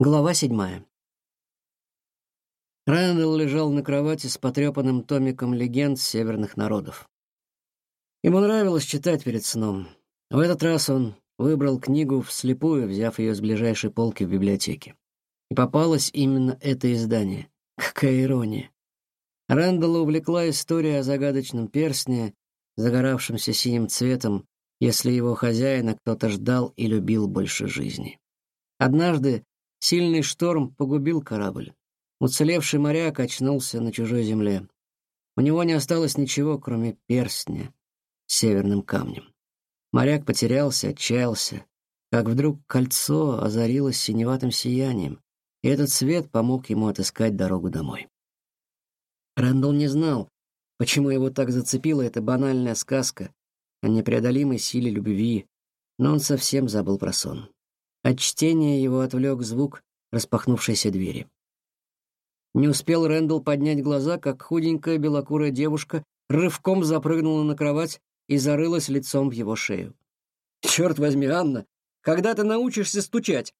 Глава седьмая. Рэндалл лежал на кровати с потрепанным томиком легенд северных народов. Ему нравилось читать перед сном. В этот раз он выбрал книгу вслепую, взяв ее с ближайшей полки в библиотеке. И попалось именно это издание. Какая ирония. Рэндалла увлекла история о загадочном перстне, загоравшемся синим цветом, если его хозяина кто-то ждал и любил больше жизни. Однажды Сильный шторм погубил корабль. Уцелевший моряк очнулся на чужой земле. У него не осталось ничего, кроме перстня с северным камнем. Моряк потерялся, отчаялся, как вдруг кольцо озарилось синеватым сиянием, и этот свет помог ему отыскать дорогу домой. Рэндалл не знал, почему его так зацепила эта банальная сказка о непреодолимой силе любви, но он совсем забыл про сон. От чтения его отвлек звук распахнувшейся двери. Не успел Рэндалл поднять глаза, как худенькая белокурая девушка рывком запрыгнула на кровать и зарылась лицом в его шею. «Черт возьми, Анна, когда ты научишься стучать?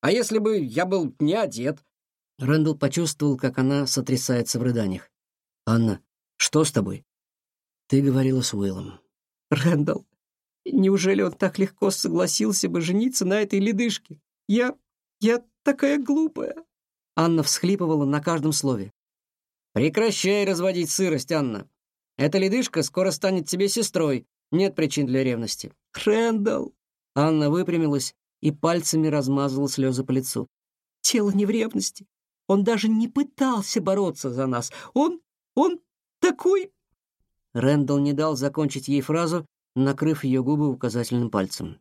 А если бы я был не одет?» Рэндалл почувствовал, как она сотрясается в рыданиях. «Анна, что с тобой?» «Ты говорила с Уиллом». «Рэндалл, Неужели он так легко согласился бы жениться на этой ледышке? Я... я такая глупая!» Анна всхлипывала на каждом слове. «Прекращай разводить сырость, Анна. Эта ледышка скоро станет тебе сестрой. Нет причин для ревности». «Рэндалл!» Анна выпрямилась и пальцами размазала слезы по лицу. «Тело не в ревности. Он даже не пытался бороться за нас. Он... он такой...» Рэндалл не дал закончить ей фразу накрыв ее губы указательным пальцем.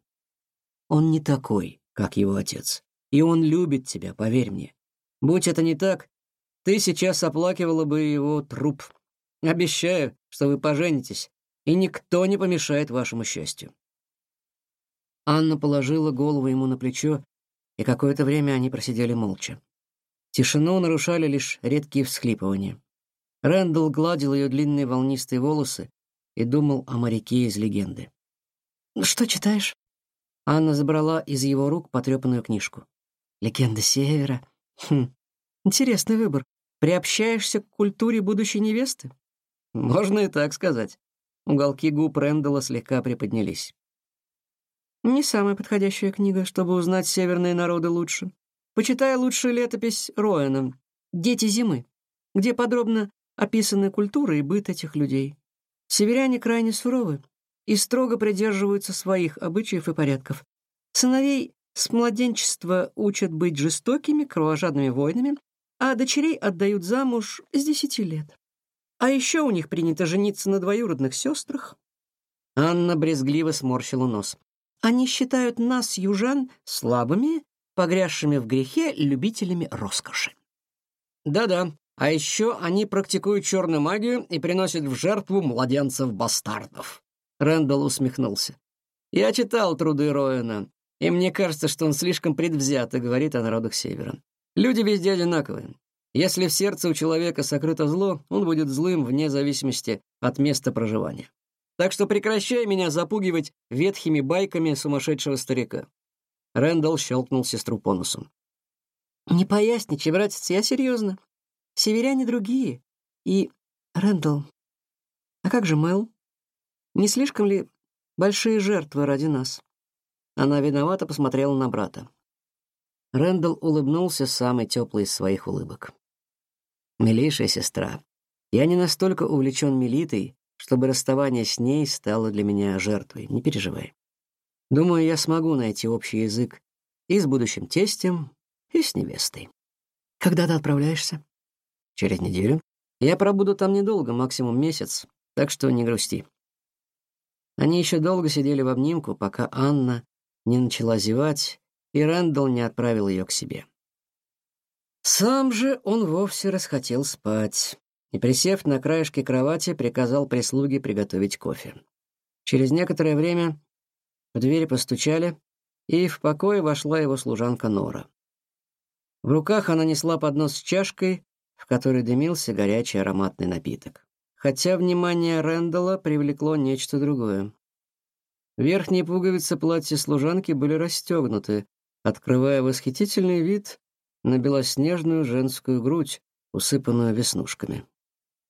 «Он не такой, как его отец. И он любит тебя, поверь мне. Будь это не так, ты сейчас оплакивала бы его труп. Обещаю, что вы поженитесь, и никто не помешает вашему счастью». Анна положила голову ему на плечо, и какое-то время они просидели молча. Тишину нарушали лишь редкие всхлипывания. Рэндалл гладил ее длинные волнистые волосы, и думал о моряке из легенды. «Ну, «Что читаешь?» Анна забрала из его рук потрепанную книжку. «Легенда Севера. Хм, интересный выбор. Приобщаешься к культуре будущей невесты?» «Можно и так сказать». Уголки губ Рэндалла слегка приподнялись. «Не самая подходящая книга, чтобы узнать северные народы лучше. Почитай лучше летопись Роэна «Дети зимы», где подробно описаны культура и быт этих людей. Северяне крайне суровы и строго придерживаются своих обычаев и порядков. Сыновей с младенчества учат быть жестокими, кровожадными воинами, а дочерей отдают замуж с десяти лет. А еще у них принято жениться на двоюродных сестрах. Анна брезгливо сморщила нос. Они считают нас, южан, слабыми, погрязшими в грехе, любителями роскоши. Да-да, а еще они практикуют черную магию и приносят в жертву младенцев-бастардов. Рэндалл усмехнулся. Я читал труды Роэна, и мне кажется, что он слишком предвзято говорит о народах Севера. Люди везде одинаковые. Если в сердце у человека сокрыто зло, он будет злым вне зависимости от места проживания. Так что прекращай меня запугивать ветхими байками сумасшедшего старика. Рэндалл щелкнул сестру по носу. «Не поясничай, братец, я серьезно. Северяне другие. И... Рэндалл, а как же Мэл? Не слишком ли большие жертвы ради нас?» Она виновато посмотрела на брата. Рэндалл улыбнулся самой теплой из своих улыбок. «Милейшая сестра, я не настолько увлечен Мелитой, чтобы расставание с ней стало для меня жертвой. Не переживай. Думаю, я смогу найти общий язык и с будущим тестем, и с невестой. Когда ты отправляешься? Через неделю. Я пробуду там недолго, максимум месяц, так что не грусти. Они еще долго сидели в обнимку, пока Анна не начала зевать, и Рэндалл не отправил ее к себе. Сам же он вовсе расхотел спать и, присев на краешке кровати, приказал прислуге приготовить кофе. Через некоторое время в дверь постучали, и в покое вошла его служанка Нора. В руках она несла поднос с чашкой, в которой дымился горячий ароматный напиток. Хотя внимание Рэндалла привлекло нечто другое. Верхние пуговицы платья служанки были расстегнуты, открывая восхитительный вид на белоснежную женскую грудь, усыпанную веснушками.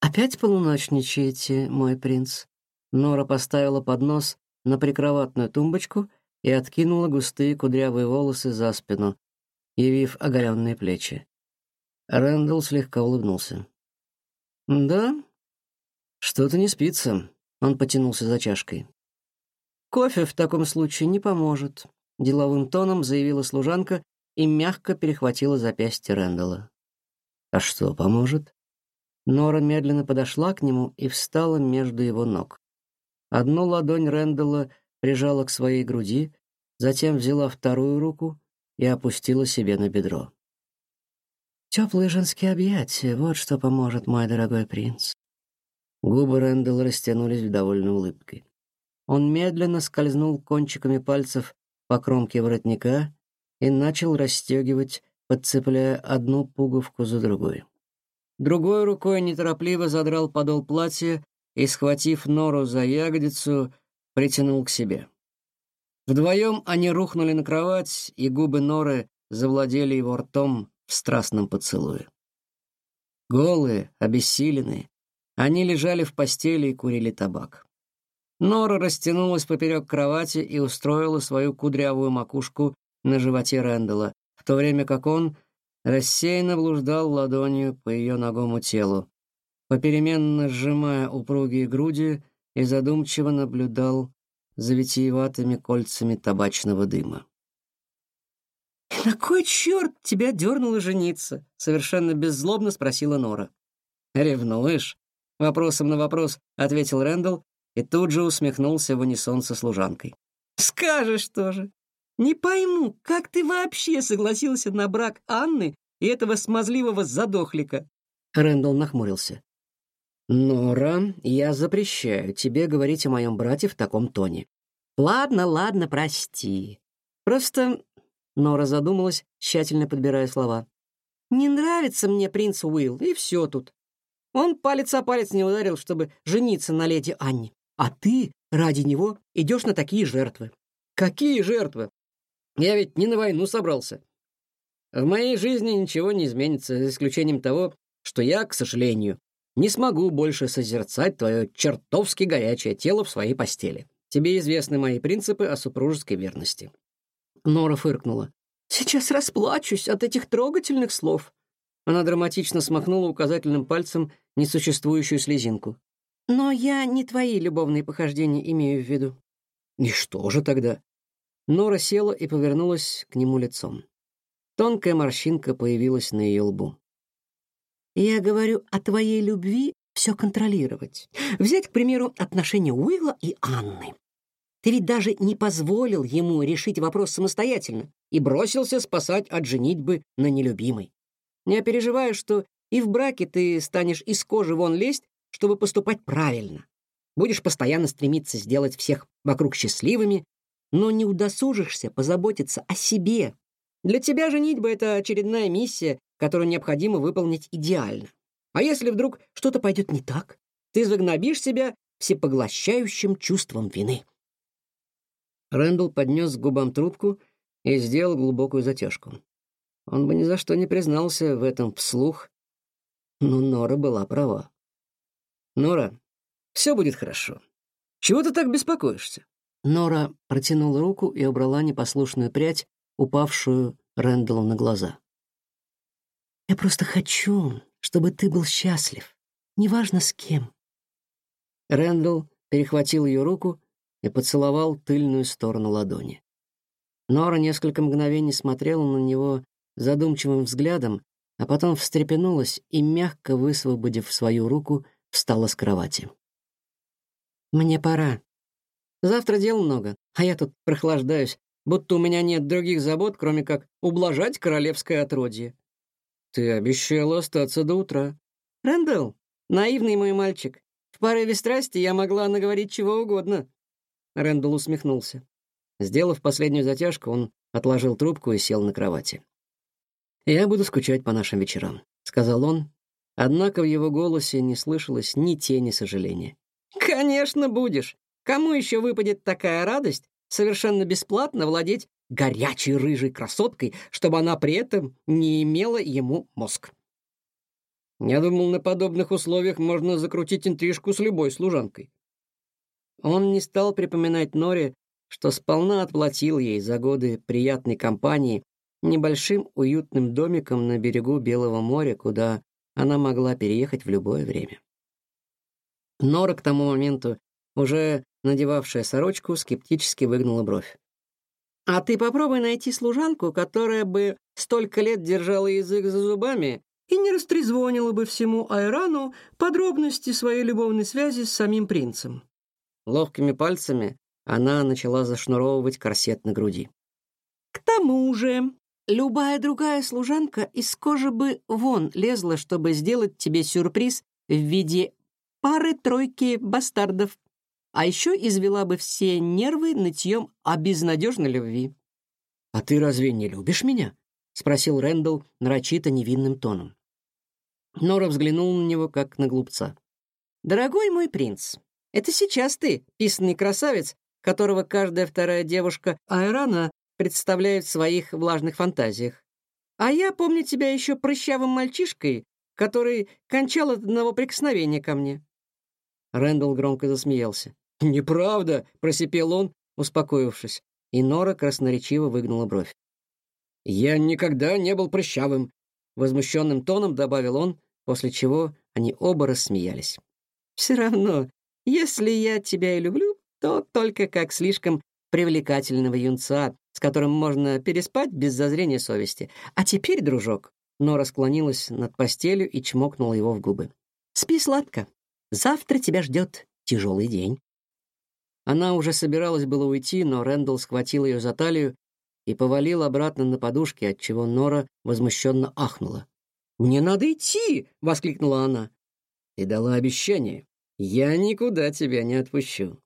«Опять полуночничаете, мой принц?» Нора поставила поднос на прикроватную тумбочку и откинула густые кудрявые волосы за спину, явив оголенные плечи. Рэндалл слегка улыбнулся. «Да? Что-то не спится», — он потянулся за чашкой. «Кофе в таком случае не поможет», — деловым тоном заявила служанка и мягко перехватила запястье Рэндалла. «А что поможет?» Нора медленно подошла к нему и встала между его ног. Одну ладонь Рэндалла прижала к своей груди, затем взяла вторую руку и опустила себе на бедро. Теплые женские объятия — вот что поможет, мой дорогой принц. Губы Рэндалла растянулись в довольной улыбке. Он медленно скользнул кончиками пальцев по кромке воротника и начал расстегивать, подцепляя одну пуговку за другой. Другой рукой неторопливо задрал подол платья и, схватив Нору за ягодицу, притянул к себе. Вдвоем они рухнули на кровать, и губы Норы завладели его ртом в страстном поцелуе. Голые, обессиленные, они лежали в постели и курили табак. Нора растянулась поперек кровати и устроила свою кудрявую макушку на животе Рэндала, в то время как он рассеянно блуждал ладонью по ее ногому телу, попеременно сжимая упругие груди и задумчиво наблюдал за витиеватыми кольцами табачного дыма. «На кой черт тебя дернуло жениться?» — совершенно беззлобно спросила Нора. «Ревнуешь?» — вопросом на вопрос ответил Рэндалл и тут же усмехнулся в унисон со служанкой. «Скажешь тоже. Не пойму, как ты вообще согласился на брак Анны и этого смазливого задохлика?» Рэндалл нахмурился. «Нора, я запрещаю тебе говорить о моем брате в таком тоне». «Ладно, ладно, прости. Просто...» Нора задумалась, тщательно подбирая слова. «Не нравится мне принц Уилл, и все тут. Он палец о палец не ударил, чтобы жениться на леди Анне. А ты ради него идешь на такие жертвы. Какие жертвы? Я ведь не на войну собрался. В моей жизни ничего не изменится, за исключением того, что я, к сожалению, не смогу больше созерцать твое чертовски горячее тело в своей постели. Тебе известны мои принципы о супружеской верности». Нора фыркнула. «Сейчас расплачусь от этих трогательных слов». Она драматично смахнула указательным пальцем несуществующую слезинку. Но я не твои любовные похождения имею в виду. И что же тогда? Нора села и повернулась к нему лицом. Тонкая морщинка появилась на ее лбу. Я говорю о твоей любви все контролировать. Взять, к примеру, отношения Уилла и Анны. Ты ведь даже не позволил ему решить вопрос самостоятельно и бросился спасать от женитьбы на нелюбимой. Не переживая, что и в браке ты станешь из кожи вон лезть, чтобы поступать правильно. Будешь постоянно стремиться сделать всех вокруг счастливыми, но не удосужишься позаботиться о себе. Для тебя женитьба — это очередная миссия, которую необходимо выполнить идеально. А если вдруг что-то пойдет не так, ты загнобишь себя всепоглощающим чувством вины. Рэндалл поднес к губам трубку и сделал глубокую затяжку. Он бы ни за что не признался в этом вслух, но Нора была права. Нора, все будет хорошо. Чего ты так беспокоишься? Нора протянула руку и убрала непослушную прядь, упавшую Рэндаллу на глаза. Я просто хочу, чтобы ты был счастлив, неважно с кем. Рэндалл перехватил ее руку и поцеловал тыльную сторону ладони. Нора несколько мгновений смотрела на него задумчивым взглядом, а потом встрепенулась и, мягко высвободив свою руку, встала с кровати. «Мне пора. Завтра дел много, а я тут прохлаждаюсь, будто у меня нет других забот, кроме как ублажать королевское отродье». «Ты обещала остаться до утра». «Рэндалл, наивный мой мальчик. В порыве страсти я могла наговорить чего угодно». Рэндалл усмехнулся. Сделав последнюю затяжку, он отложил трубку и сел на кровати. «Я буду скучать по нашим вечерам», — сказал он Однако в его голосе не слышалось ни тени сожаления. «Конечно будешь! Кому еще выпадет такая радость совершенно бесплатно владеть горячей рыжей красоткой, чтобы она при этом не имела ему мозг. Я думал, на подобных условиях можно закрутить интрижку с любой служанкой. Он не стал припоминать Норе, что сполна отплатил ей за годы приятной компании небольшим уютным домиком на берегу Белого моря, куда она могла переехать в любое время. Нора к тому моменту, уже надевавшая сорочку, скептически выгнула бровь. «А ты попробуй найти служанку, которая бы столько лет держала язык за зубами и не растрезвонила бы всему Айрану подробности своей любовной связи с самим принцем». Ловкими пальцами она начала зашнуровывать корсет на груди. «К тому же, любая другая служанка из кожи бы вон лезла, чтобы сделать тебе сюрприз в виде пары-тройки бастардов, а еще извела бы все нервы нытьем о безнадежной любви». «А ты разве не любишь меня?» — спросил Рэндалл нарочито невинным тоном. Нора взглянул на него, как на глупца. «Дорогой мой принц, это сейчас ты, писанный красавец, которого каждая вторая девушка Айрана представляет в своих влажных фантазиях. А я помню тебя еще прыщавым мальчишкой, который кончал от одного прикосновения ко мне». Рэндалл громко засмеялся. «Неправда!» — просипел он, успокоившись, и Нора красноречиво выгнула бровь. «Я никогда не был прыщавым», — возмущенным тоном добавил он, после чего они оба рассмеялись. «Все равно, если я тебя и люблю, то только как слишком привлекательного юнца, с которым можно переспать без зазрения совести. А теперь, дружок, Нора склонилась над постелью и чмокнула его в губы. Спи сладко. Завтра тебя ждет тяжелый день. Она уже собиралась было уйти, но Рэндалл схватил ее за талию и повалил обратно на подушки, отчего Нора возмущенно ахнула. «Мне надо идти!» — воскликнула она. «Ты дала обещание. Я никуда тебя не отпущу».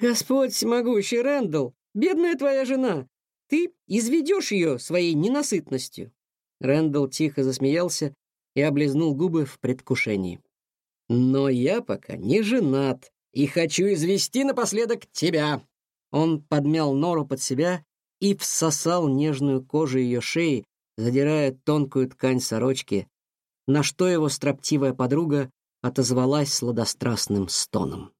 «Господь всемогущий, Рэндалл, бедная твоя жена! Ты изведешь ее своей ненасытностью!» Рэндалл тихо засмеялся и облизнул губы в предвкушении. «Но я пока не женат и хочу извести напоследок тебя!» Он подмял нору под себя и всосал нежную кожу ее шеи, задирая тонкую ткань сорочки, на что его строптивая подруга отозвалась сладострастным стоном.